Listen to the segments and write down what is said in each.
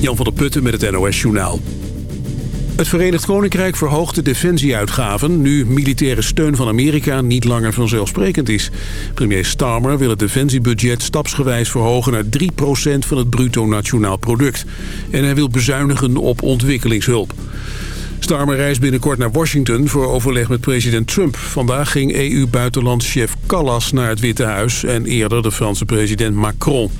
Jan van der Putten met het NOS Journaal. Het Verenigd Koninkrijk verhoogt de defensieuitgaven... nu militaire steun van Amerika niet langer vanzelfsprekend is. Premier Starmer wil het defensiebudget stapsgewijs verhogen... naar 3% van het bruto nationaal product. En hij wil bezuinigen op ontwikkelingshulp. Starmer reist binnenkort naar Washington voor overleg met president Trump. Vandaag ging EU-buitenlandschef Callas naar het Witte Huis... en eerder de Franse president Macron.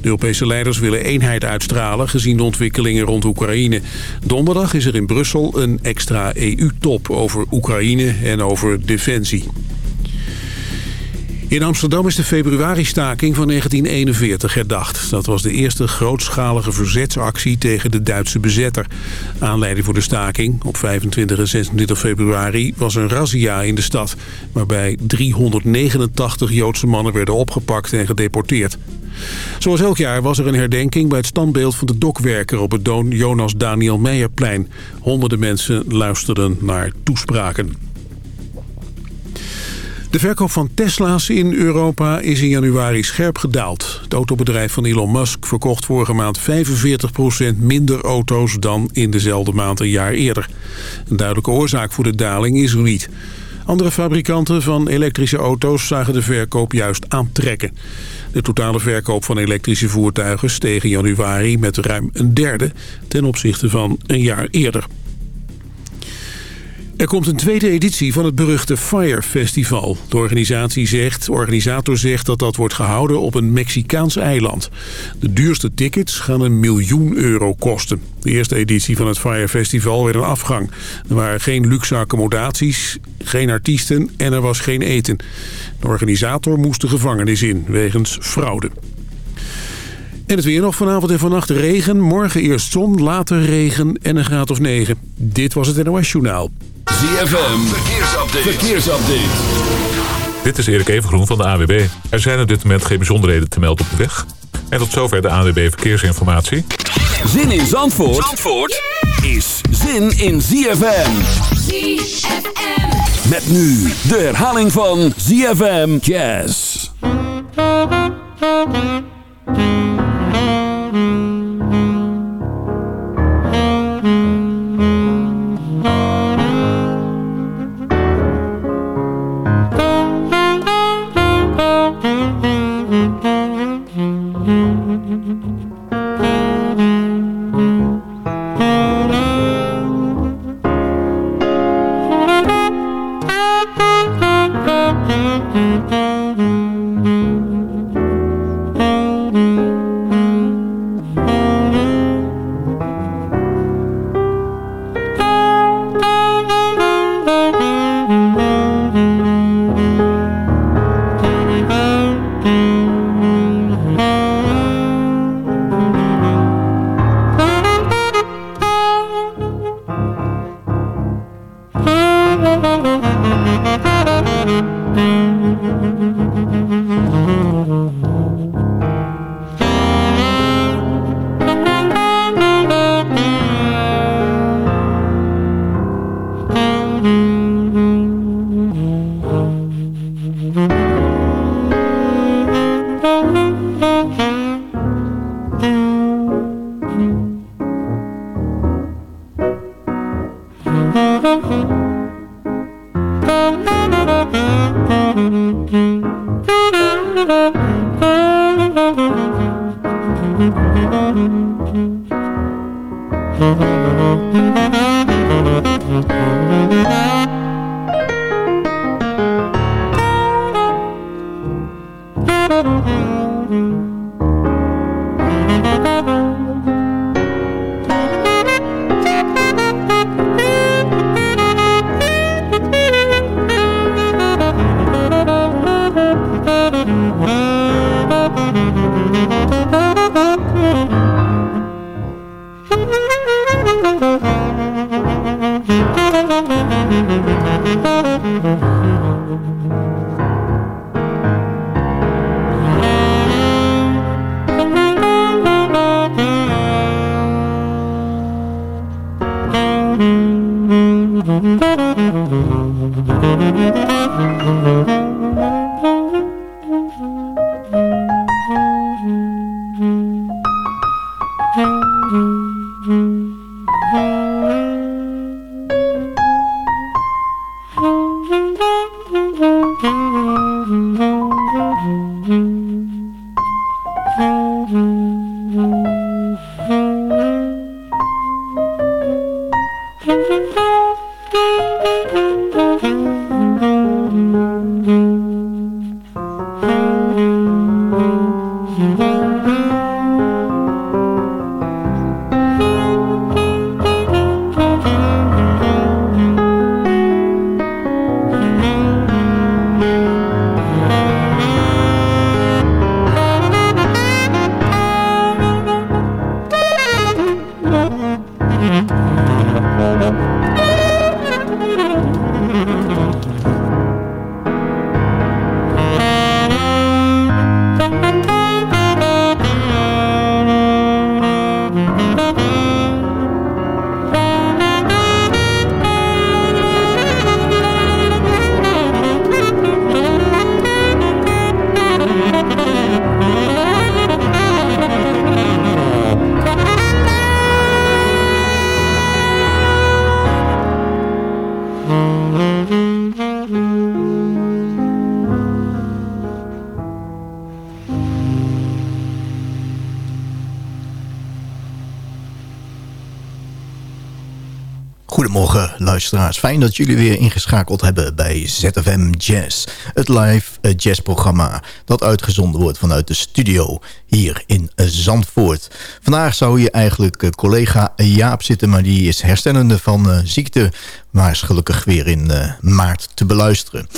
De Europese leiders willen eenheid uitstralen... gezien de ontwikkelingen rond Oekraïne. Donderdag is er in Brussel een extra EU-top over Oekraïne en over defensie. In Amsterdam is de februari-staking van 1941 herdacht. Dat was de eerste grootschalige verzetsactie tegen de Duitse bezetter. Aanleiding voor de staking op 25 en 26 februari was een razzia in de stad... waarbij 389 Joodse mannen werden opgepakt en gedeporteerd. Zoals elk jaar was er een herdenking bij het standbeeld van de dokwerker op het Jonas Daniel Meijerplein. Honderden mensen luisterden naar toespraken. De verkoop van Tesla's in Europa is in januari scherp gedaald. Het autobedrijf van Elon Musk verkocht vorige maand 45% minder auto's dan in dezelfde maand een jaar eerder. Een duidelijke oorzaak voor de daling is er niet. Andere fabrikanten van elektrische auto's zagen de verkoop juist aantrekken. De totale verkoop van elektrische voertuigen steeg in januari met ruim een derde ten opzichte van een jaar eerder. Er komt een tweede editie van het beruchte Fire Festival. De organisatie zegt, organisator zegt dat dat wordt gehouden op een Mexicaans eiland. De duurste tickets gaan een miljoen euro kosten. De eerste editie van het Fire Festival werd een afgang. Er waren geen luxe accommodaties, geen artiesten en er was geen eten. De organisator moest de gevangenis in, wegens fraude. En het weer nog vanavond en vannacht regen. Morgen eerst zon, later regen en een graad of 9. Dit was het NOS Journaal. ZFM, verkeersupdate. verkeersupdate. Dit is Erik Evengroen van de AWB. Er zijn op dit moment geen bijzonderheden te melden op de weg. En tot zover de AWB Verkeersinformatie. Zin in Zandvoort, Zandvoort is zin in ZFM. ZFM. Met nu de herhaling van ZFM Jazz. Mm-hmm. Luisteraars. Fijn dat jullie weer ingeschakeld hebben bij ZFM Jazz. Het live eh, jazzprogramma dat uitgezonden wordt vanuit de studio hier in Zandvoort. Vandaag zou hier eigenlijk eh, collega Jaap zitten... maar die is herstellende van uh, ziekte... maar is gelukkig weer in maart te beluisteren.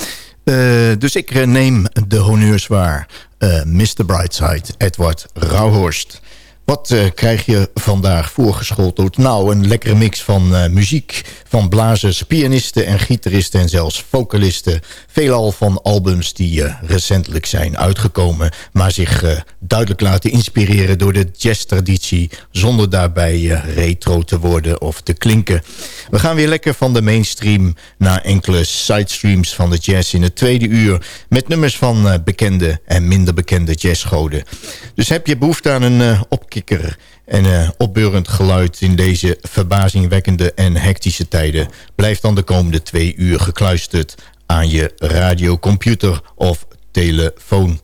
dus ik neem de honneurs waar. Mr. Brightside, Edward Rauhorst... Wat uh, krijg je vandaag voorgeschoteld? Nou, een lekkere mix van uh, muziek, van blazers, pianisten en gitaristen... en zelfs vocalisten. Veelal van albums die uh, recentelijk zijn uitgekomen... maar zich duidelijk laten inspireren door de jazztraditie... zonder daarbij retro te worden of te klinken. We gaan weer lekker van de mainstream naar enkele sidestreams van de jazz... in het tweede uur met nummers van bekende en minder bekende jazzgoden. Dus heb je behoefte aan een opkikker en uh, opbeurend geluid in deze verbazingwekkende en hectische tijden... blijft dan de komende twee uur gekluisterd aan je radiocomputer of telefoon.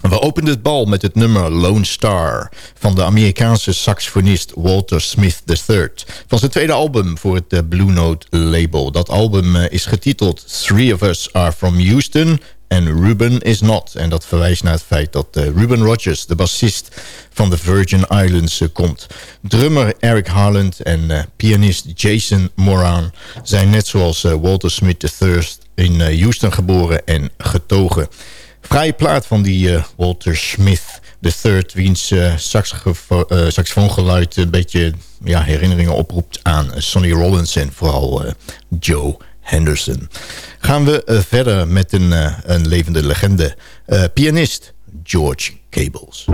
We openden het bal met het nummer Lone Star... van de Amerikaanse saxofonist Walter Smith III... van zijn tweede album voor het eh, Blue Note label. Dat album eh, is getiteld Three of Us Are From Houston en Ruben is not. En dat verwijst naar het feit dat uh, Ruben Rogers, de bassist van de Virgin Islands, uh, komt. Drummer Eric Harland en uh, pianist Jason Moran zijn net zoals Walter Smith III in Houston geboren en getogen. Vrije plaat van die Walter Smith III, wiens saxofoongeluid een beetje ja, herinneringen oproept aan Sonny Rollins en vooral Joe Henderson. Gaan we uh, verder met een, uh, een levende legende. Uh, pianist George Cables.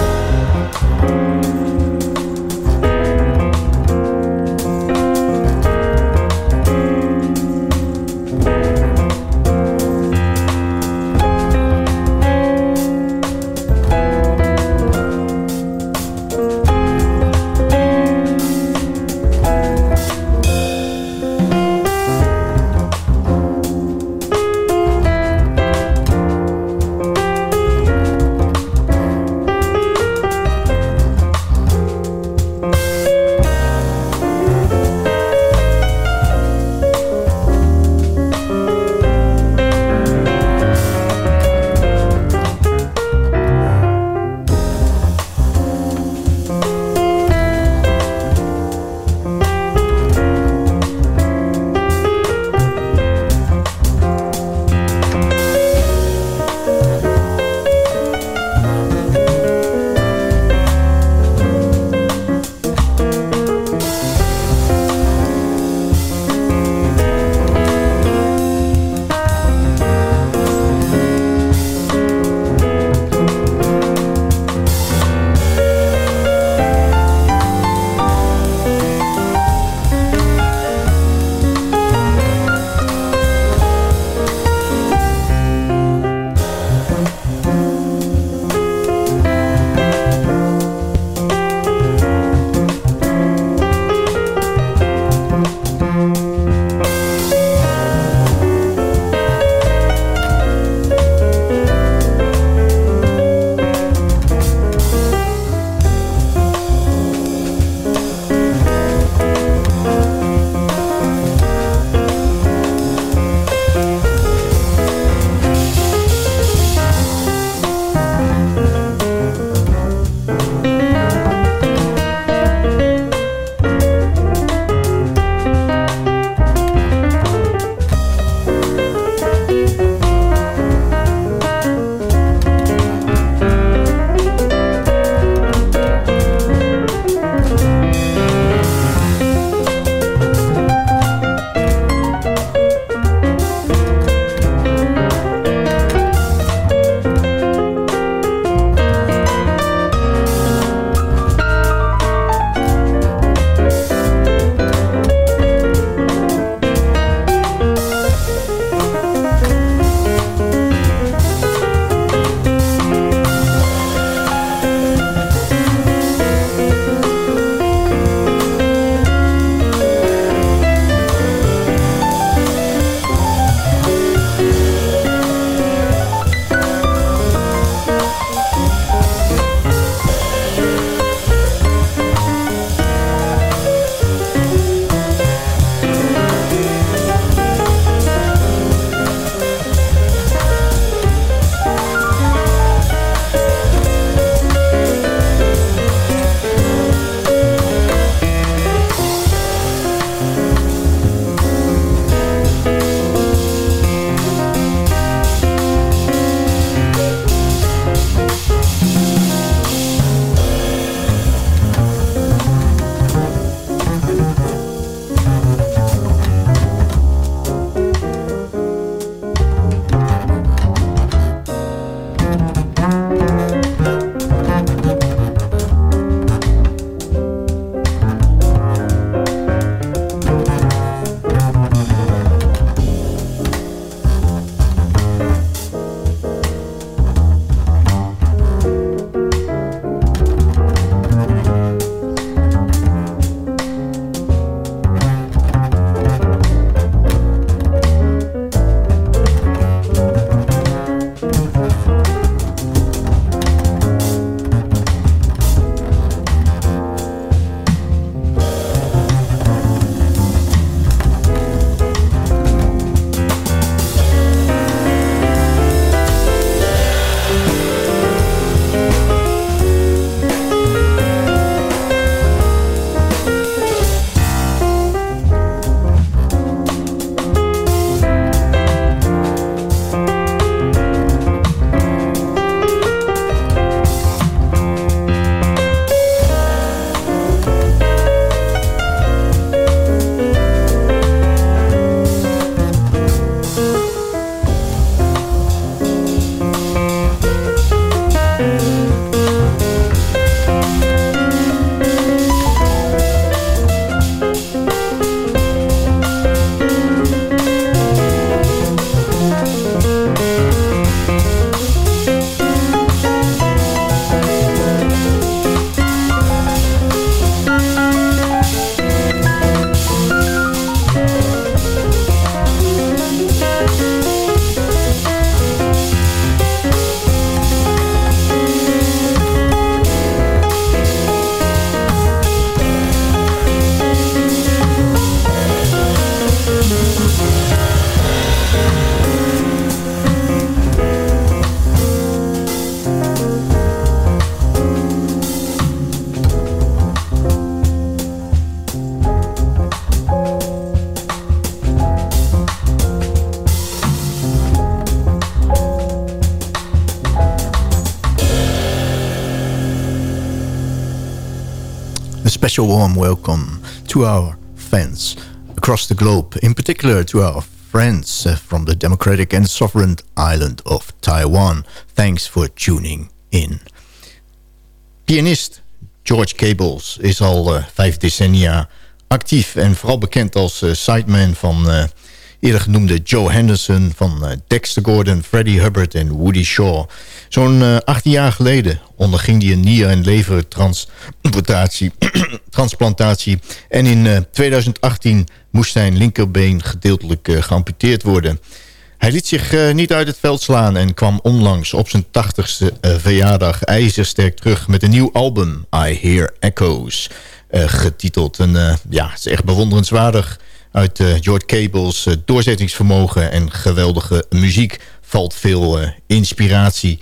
Special warm welcome to our fans across the globe, in particular to our friends uh, from the democratic and sovereign island of Taiwan. Thanks for tuning in. Pianist George Cables is al uh, vijf decennia actief en vooral bekend als uh, sideman van uh, eerder genoemde Joe Henderson... van uh, Dexter Gordon, Freddie Hubbard en Woody Shaw. Zo'n 18 jaar geleden onderging hij een nier- en levertransplantatie. transplantatie. En in 2018 moest zijn linkerbeen gedeeltelijk geamputeerd worden... Hij liet zich niet uit het veld slaan en kwam onlangs op zijn 80ste verjaardag ijzersterk terug met een nieuw album, I Hear Echoes. Uh, getiteld. En uh, ja, het is echt bewonderenswaardig. Uit uh, George Cable's doorzettingsvermogen en geweldige muziek valt veel inspiratie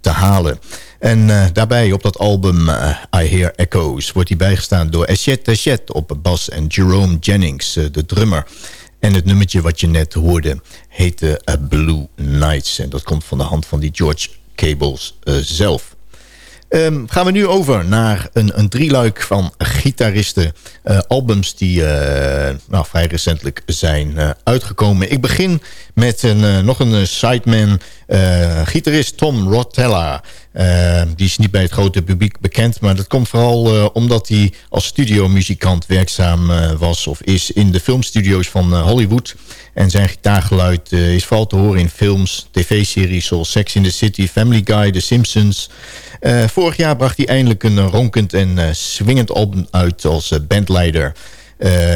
te halen. En daarbij op dat album I Hear Echoes wordt hij bijgestaan door Echet op bas en Jerome Jennings, de drummer. En het nummertje wat je net hoorde heette Blue Nights. En dat komt van de hand van die George Cables zelf. Um, gaan we nu over naar een, een drieluik van gitaristen. Albums die nou, vrij recentelijk zijn uitgekomen. Ik begin met een, nog een sideman, gitarist Tom Rotella. die is niet bij het grote publiek bekend. Maar dat komt vooral omdat hij als studiomuzikant werkzaam was of is in de filmstudio's van Hollywood. En zijn gitaargeluid is vooral te horen in films, tv-series zoals Sex in the City, Family Guy, The Simpsons... Vorig jaar bracht hij eindelijk een ronkend en swingend album uit als bandleider.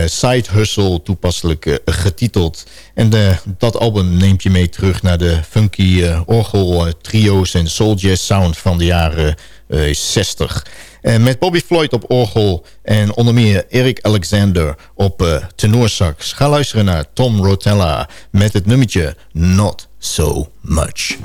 Side Hustle, toepasselijk getiteld. En dat album neemt je mee terug naar de funky orgel trio's en soul jazz sound van de jaren 60. met Bobby Floyd op orgel en onder meer Eric Alexander op tenorsax. Ga luisteren naar Tom Rotella met het nummertje Not So Much.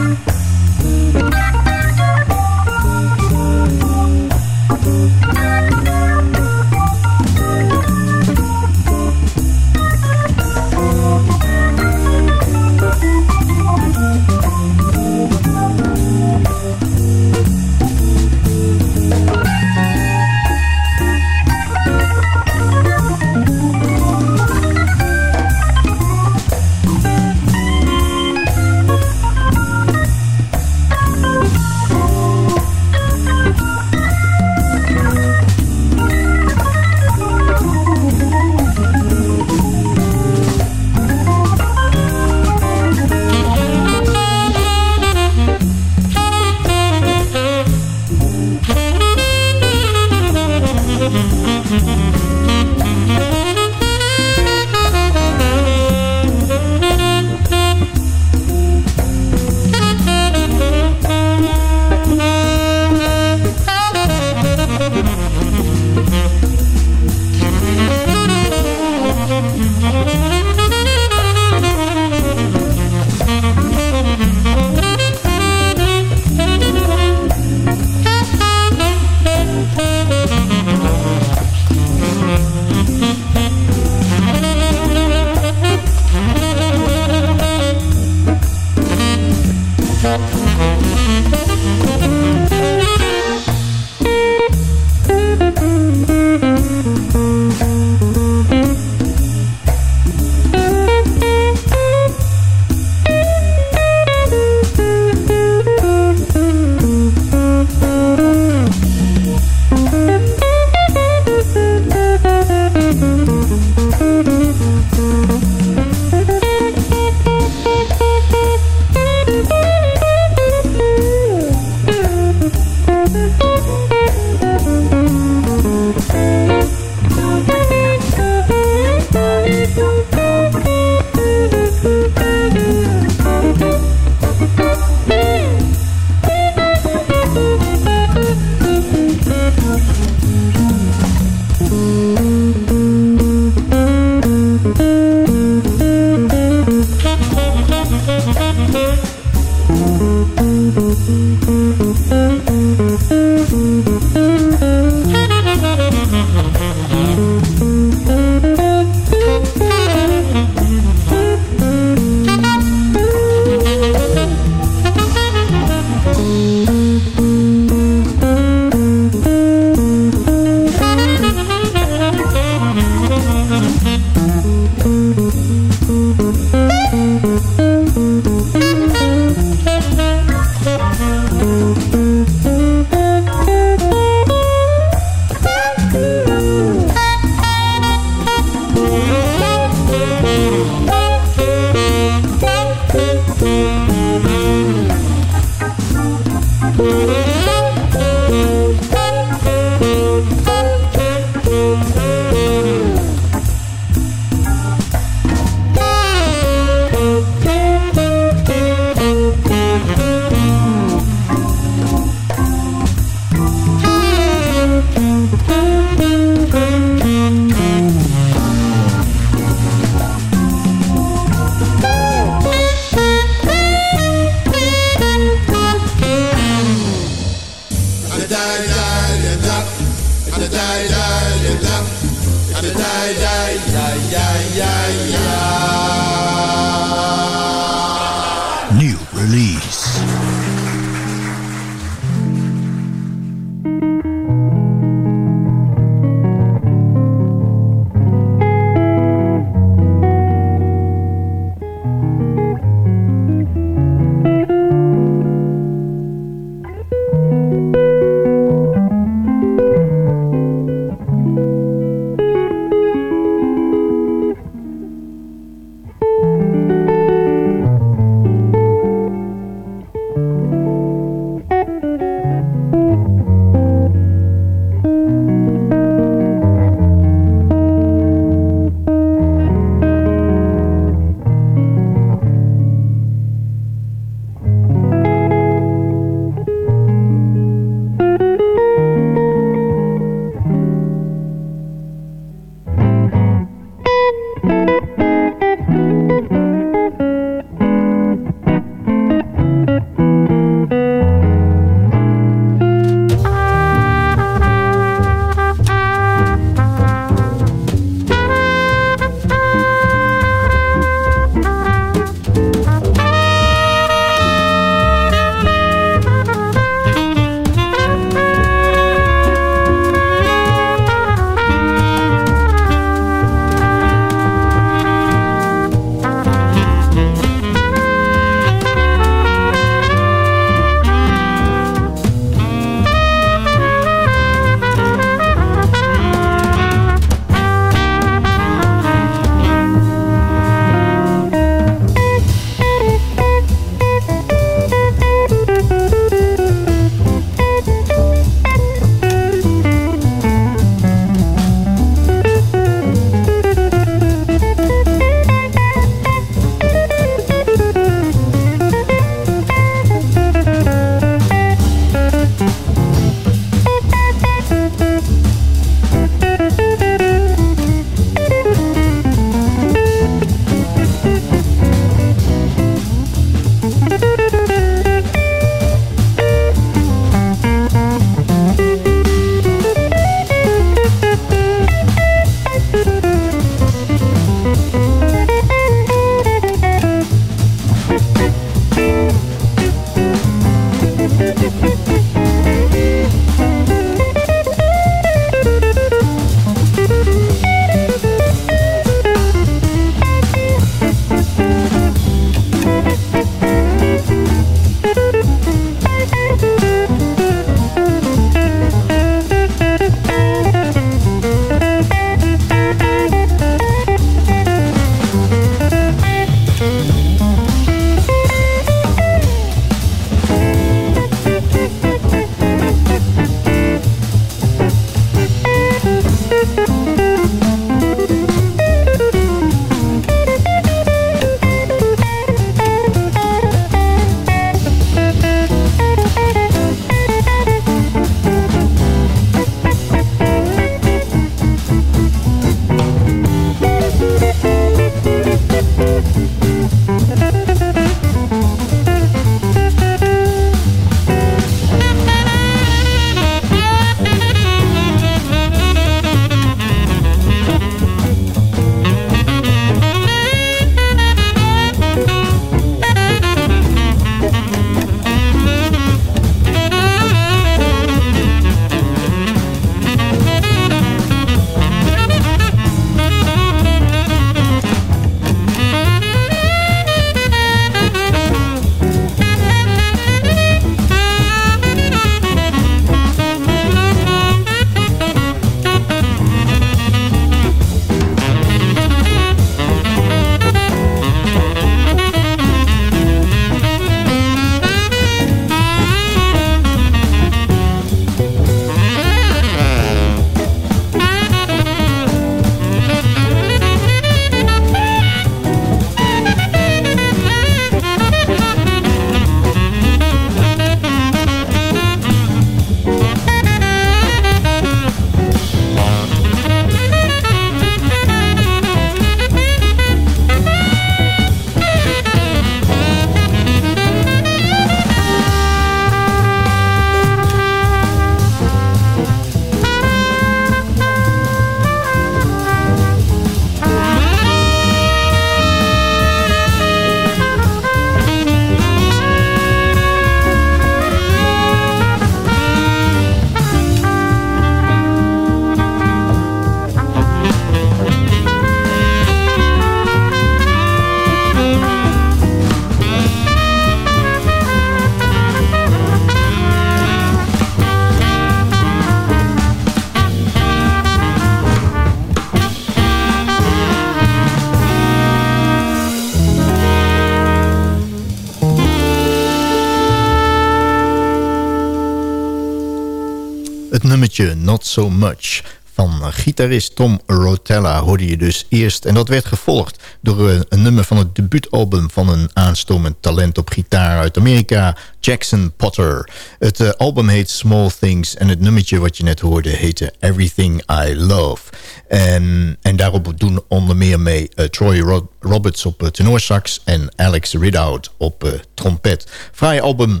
Not So Much van gitarist Tom Rotella hoorde je dus eerst. En dat werd gevolgd door een, een, nummer van het debuutalbum... van een aanstormend talent op gitaar uit Amerika, Jackson Potter. Het uh, album heet Small Things en het nummertje wat je net hoorde heette Everything I Love. En, en daarop doen onder meer mee uh, Troy Roberts op uh, tenorsax... en Alex Ridout op trompet. Vrij album...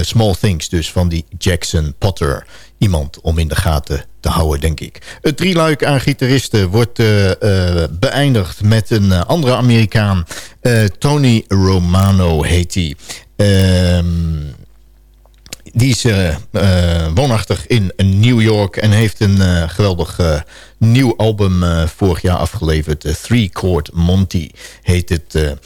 Small Things dus van die Jackson Potter. Iemand om in de gaten te houden, denk ik. Het drieluik aan gitaristen wordt uh, uh, beëindigd met een uh, andere Amerikaan. Tony Romano heet hij. Ehm, die is woonachtig in New York en heeft een geweldig nieuw album vorig jaar afgeleverd. Three Chord Monty heet het.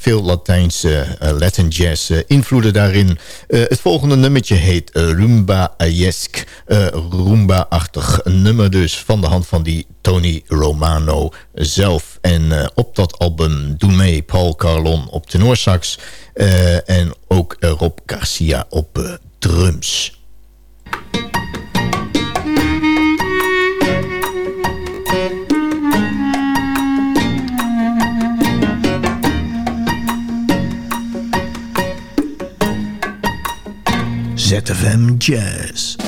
Veel Latijnse Latin jazz invloeden daarin. het volgende nummertje heet Rumba-esk. Rumba-achtig nummer dus van de hand van die Tony Romano zelf. En op dat album doen mee Paul Carlon op tenorsax. en ook Rob Garcia op drums. ZFM Jazz.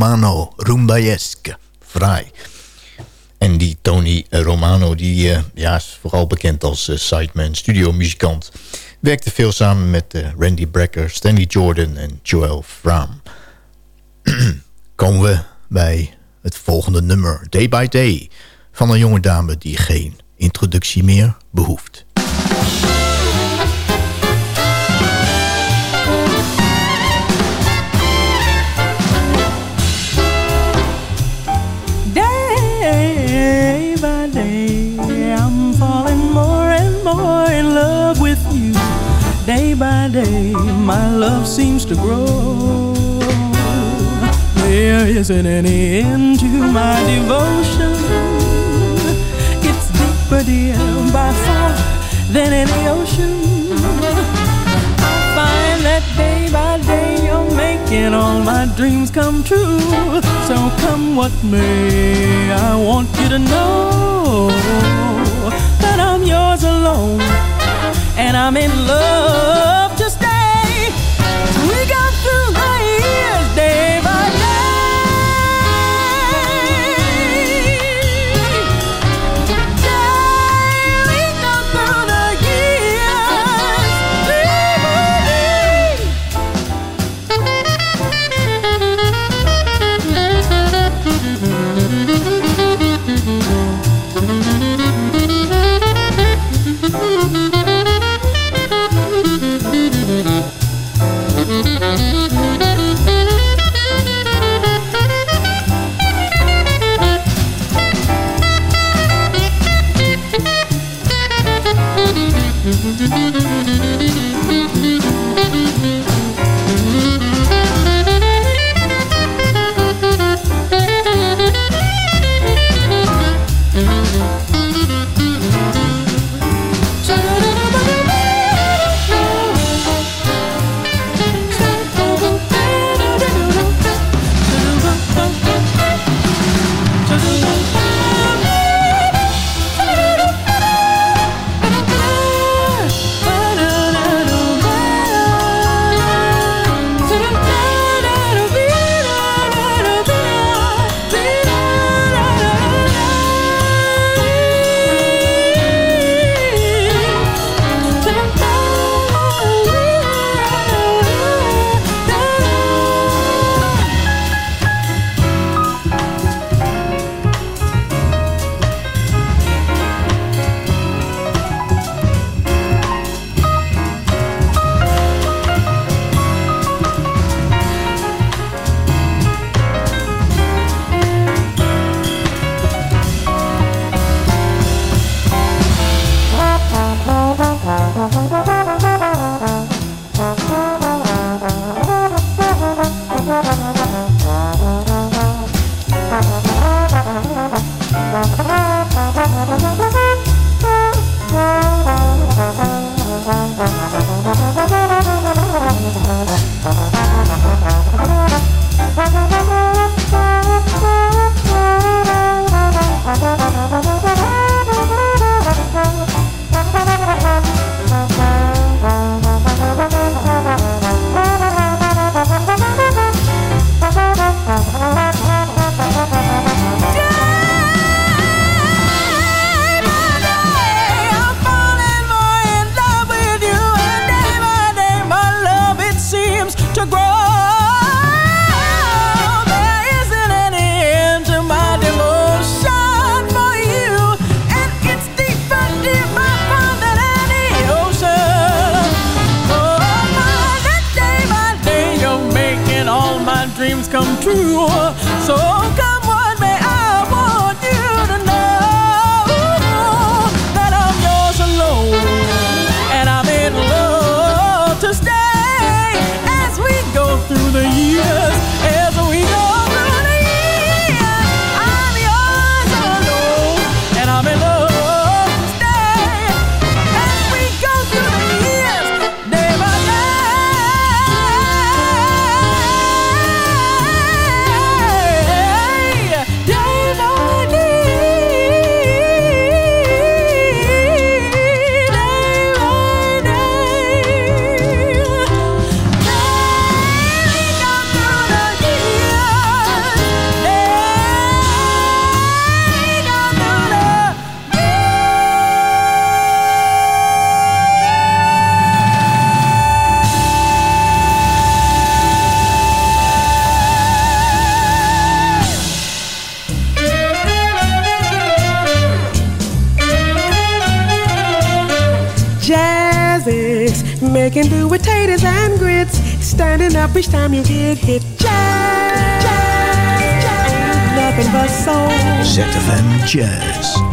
Romano, Rumbaesque, fraai. En die Tony Romano, die ja, is vooral bekend als uh, sideman, studiomuzikant. Werkte veel samen met Randy Brecker, Stanley Jordan en Joel Fram. Komen we bij het volgende nummer, Day by Day... van een jonge dame die geen introductie meer behoeft. My love seems to grow. There isn't any end to my devotion. It's deeper, dear, by far than any ocean. I find that day by day you're making all my dreams come true. So come what may, I want you to know that I'm yours alone and I'm in love Can do with taters and grits. Standing up each time you get hit. Jazz, jazz, jazz. Nothing but soul. ZFM Jazz.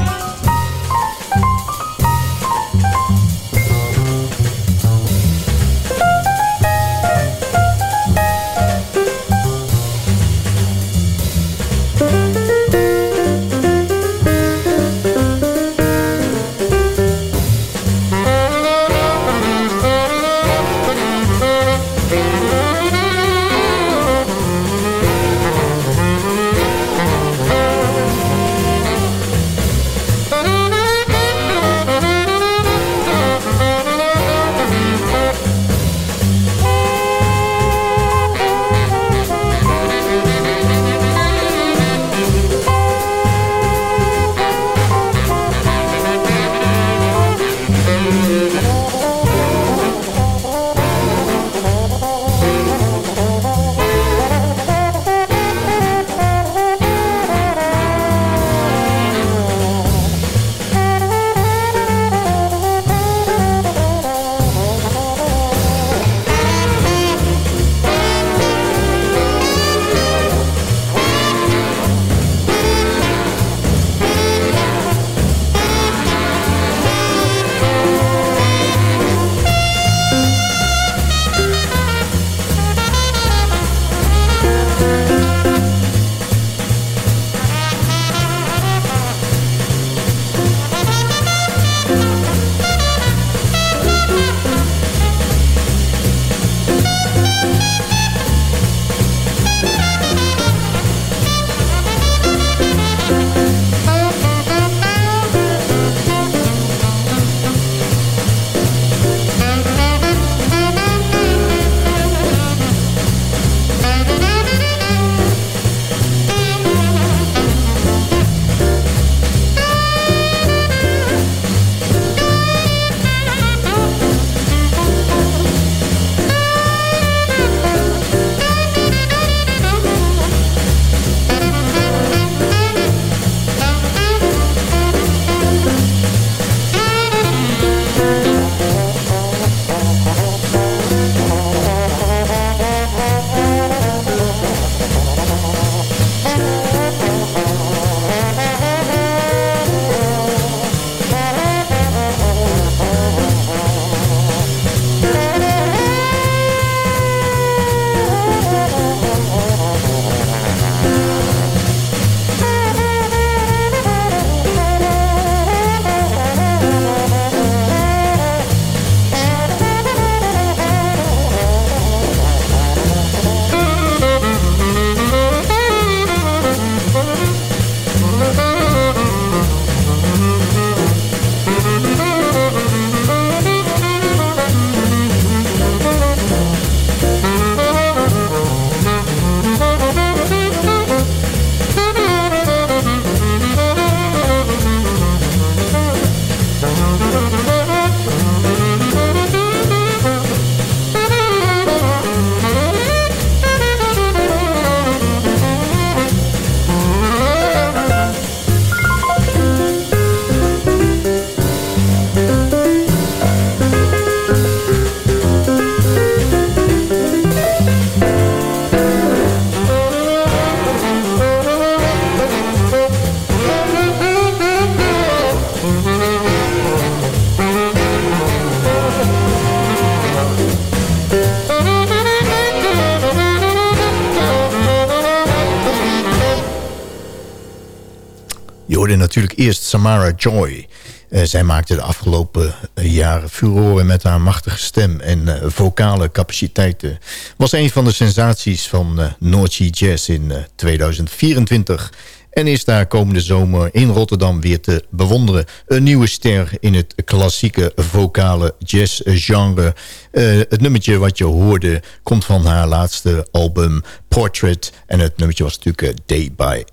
Eerst Samara Joy. Uh, zij maakte de afgelopen uh, jaren furoren met haar machtige stem en uh, vocale capaciteiten. Was een van de sensaties van uh, Jazz in 2024 en is daar komende zomer in Rotterdam weer te bewonderen. Een nieuwe ster in het klassieke vocale jazzgenre. Het nummertje wat je hoorde komt van haar laatste album Portrait. En het nummertje was natuurlijk Day by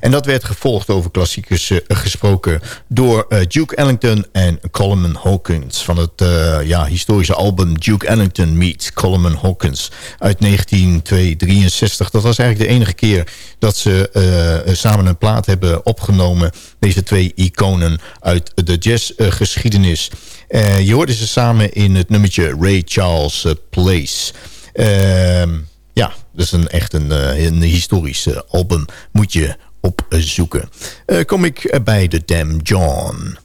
En dat werd gevolgd over klassiekers gesproken door Duke Ellington en Coleman Hawkins... van het ja, historische album Duke Ellington meets Coleman Hawkins uit 1963. Dat was eigenlijk de enige keer dat ze samen een plaat hebben opgenomen... deze twee iconen uit de jazzgeschiedenis... Uh, je hoorde ze samen in het nummertje Ray Charles Place. Uh, ja, dus een, echt een, eh, een historisch eh, album moet je opzoeken. Eh, kom ik bij de Dam John.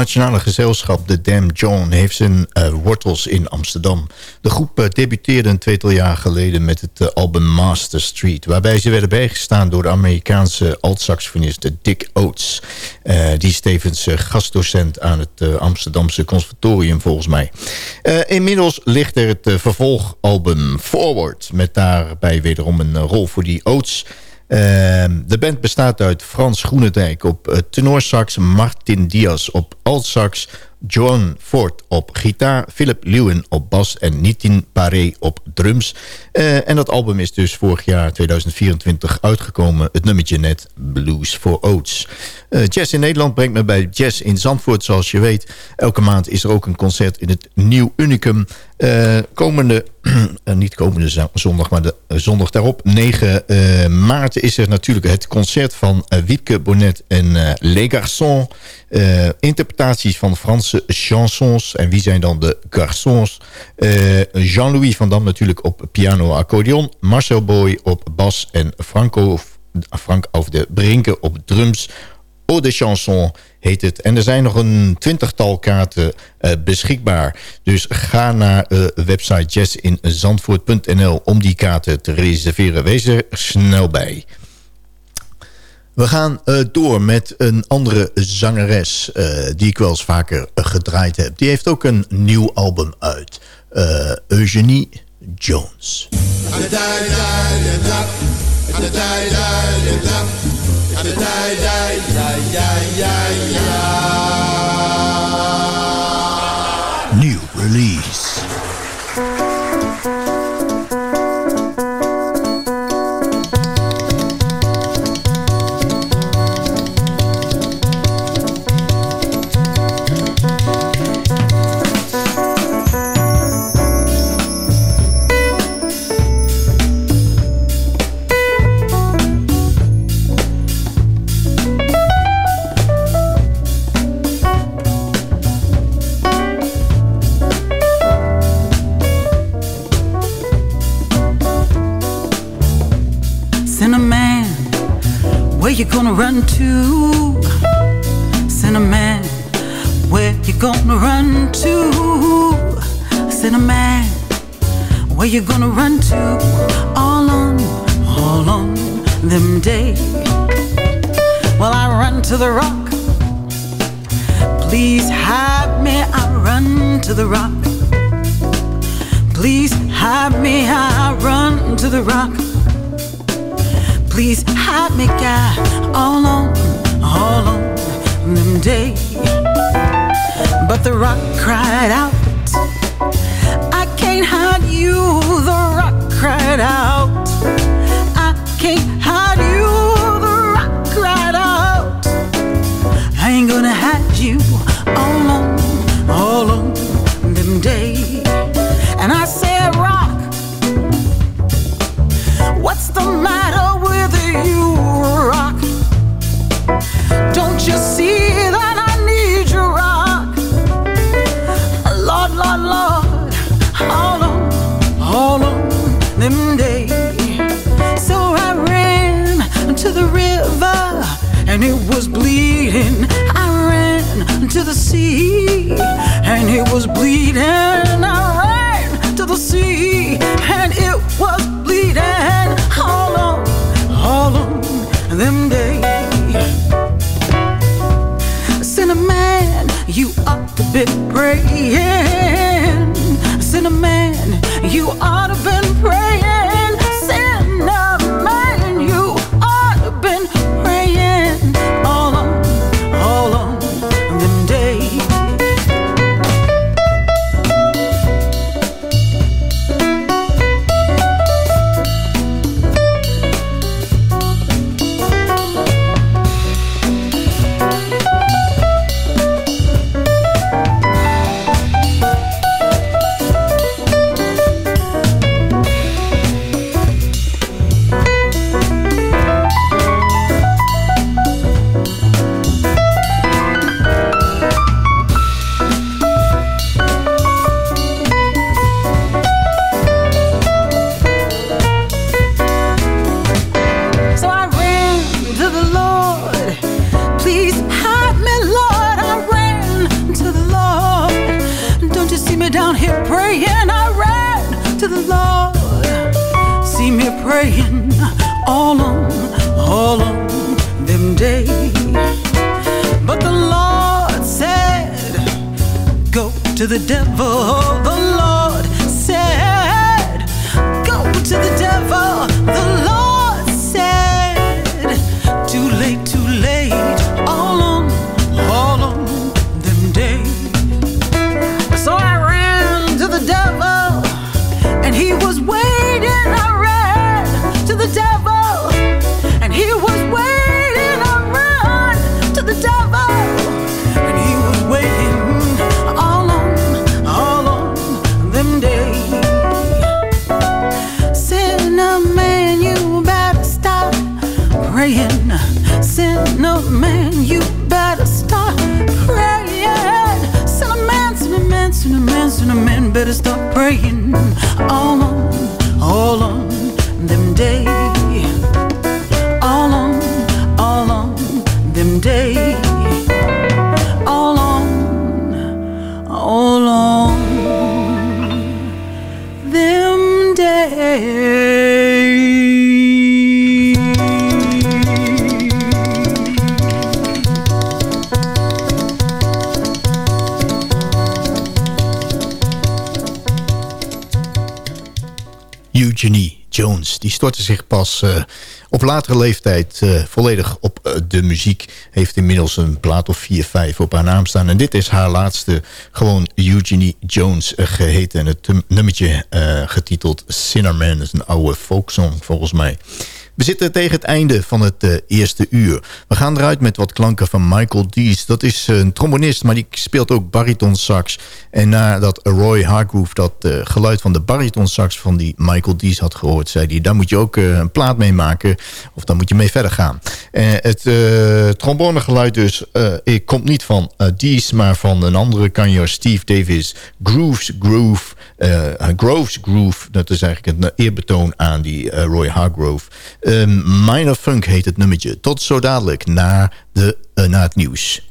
Internationale gezelschap The Damn John heeft zijn uh, wortels in Amsterdam. De groep uh, debuteerde een tweetal jaar geleden met het album Master Street... waarbij ze werden bijgestaan door de Amerikaanse alt-saxofonist Dick Oates. die is tevens gastdocent aan het Amsterdamse conservatorium volgens mij. inmiddels ligt er het vervolgalbum Forward... met daarbij wederom een rol voor die Oates... Ehm, de band bestaat uit Frans Groenendijk op uh, tenorsax... Martin Diaz op altsax... John Ford op gitaar, Philip Lewin op bas en Nitin Paré op drums. Uh, en dat album is dus vorig jaar 2024 uitgekomen. Het nummertje net Blues for Oats. Uh, jazz in Nederland brengt me bij Jazz in Zandvoort. Zoals je weet, elke maand is er ook een concert in het Nieuw Unicum. Uh, komende, niet komende zondag, maar de zondag daarop, 9 maart... is er natuurlijk het concert van Wiepke Bonnet en Les Garçons. interpretaties van Franse chansons. En wie zijn dan de garçons? Jean-Louis van Dam natuurlijk op piano accordeon. Marcel Boy op bas en Franco, Frank over de Brinken op drums. Eau de Chanson heet het. En er zijn nog een twintigtal kaarten uh, beschikbaar. Dus ga naar uh, website jazzinzandvoort.nl om die kaarten te reserveren. Wees er snel bij. We gaan uh, door met een andere zangeres die ik wel eens vaker gedraaid heb. Die heeft ook een nieuw album uit. Eugenie Jones. And die, die, die, die, die, die. New release. You gonna run to? Cinnamon, where you gonna run to? Cinnamon, where you gonna run to? All on, all on them days. Well, I run to the rock. Please have me, I run to the rock. Please have me, I run to the rock. Please hide me, God, all on, all on them days. But the rock cried out, I can't hide you. The rock cried out, I can't hide you. The rock cried out, I ain't gonna hide you it was bleeding. I ran to the sea and it was bleeding. All on all on them days. Cinnamon, you ought to be praying. Die stortte zich pas eh, op latere leeftijd eh, volledig op eh, de muziek. Heeft inmiddels een plaat of 4, 5 op haar naam staan. En dit is haar laatste, gewoon Eugenie Jones geheten. En het nummertje getiteld. Dat is een oude folksong volgens mij. We zitten tegen het einde van het uh, eerste uur. We gaan eruit met wat klanken van Michael Dees. Dat is een trombonist, maar die speelt ook bariton sax. En nadat Roy Hargrove dat uh, geluid van de bariton sax van die Michael Dees had gehoord... zei hij, daar moet je ook een plaat mee maken. Of daar moet je mee verder gaan. het trombonegeluid dus komt niet van Dees... maar van een andere kanjer, Steve Davis. Grooves Groove, Groves Groove. Dat is eigenlijk een eerbetoon aan die Roy Hargrove... Um, Minor Funk heet het nummertje. Tot zo dadelijk na, de, uh, na het nieuws.